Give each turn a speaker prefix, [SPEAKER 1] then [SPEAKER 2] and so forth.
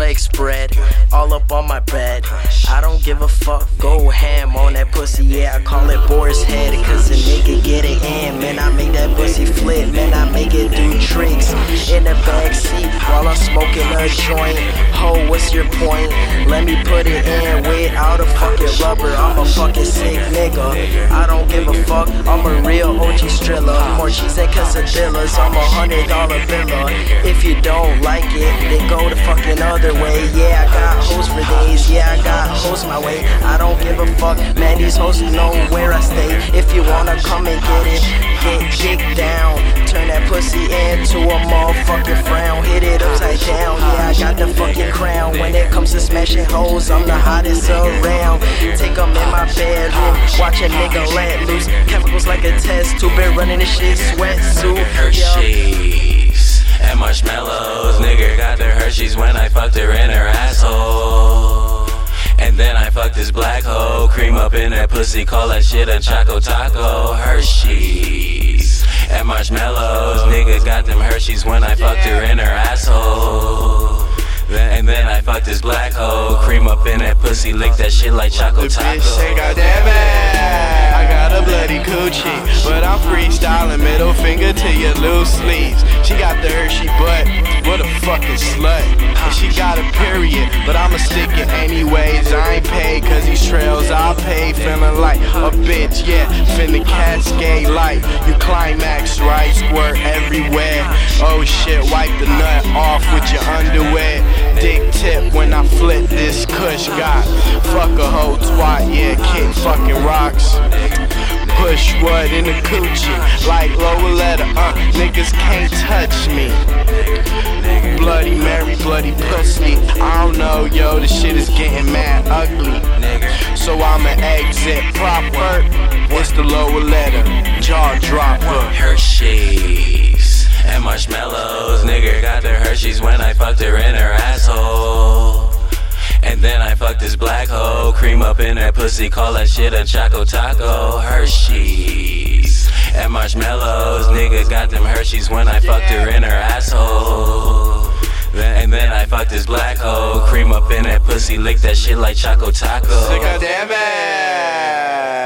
[SPEAKER 1] legs spread, all up on my bed. I don't give a fuck, go ham on that pussy, yeah, I call it Boar's head, cause a nigga get it in, man, I make that pussy flip, man, I make it do tricks in the back seat while I'm smoking a joint. Ho, what's your point? Let me put it in without a fucking rubber, I'm a fucking sick nigga. I don't give a fuck, I'm a real OG striller. More cheese than quesadillas, I'm hundred dollar biller. If you don't like it, then go the fucking other way. Yeah, I got hoes for days, yeah, I got hoes my way. I don't give a fuck, man, these hoes know where I stay. If you wanna come and get it, Smashing hoes, I'm the hottest around. Take them in my bedroom, watch a nigga let loose. Chemicals like a test tube, been running this shit sweatsuit.
[SPEAKER 2] Hershey's and marshmallows. Nigga got the Hershey's when I fucked her in her asshole. And then I fucked this black hole. Cream up in that pussy, call that shit a Choco Taco. Hershey's and marshmallows. Nigga got them Hershey's when I fucked her in her asshole. Then, and then I fucked this black hole. Cream up in that pussy, lick that shit like Choco
[SPEAKER 3] The
[SPEAKER 2] Taco.
[SPEAKER 3] bitch say, God damn it, I got a bloody coochie. But I'm freestyling, middle finger to your loose sleeves. She got the Hershey butt, what a fucking slut. And she got a period, but I'ma stick it anyways. I ain't paid cause these trails I'll pay. Feeling like a bitch, yeah. Finna cascade like you climax, right? Squirt everywhere. Oh shit, wipe the nut off with your underwear. Dick tip when I flip this kush got. Fuck a hoe twat, yeah, kick fucking rocks. Push what in the coochie, like lower letter, uh, niggas can't touch me. Bloody Mary, bloody pussy. I don't know, yo, this shit is getting mad ugly. So I'ma exit proper. What's the lower letter? Jaw dropper.
[SPEAKER 2] Hershey's and marshmallows. Hershey's when I fucked her in her asshole. And then I fucked this black hole. Cream up in her pussy, call that shit a Choco Taco. Hershey's and marshmallows. Nigga got them Hershey's when I fucked her in her asshole. And then I fucked this black hole. Cream up in that pussy, lick that shit like Choco Taco.
[SPEAKER 3] Damn it.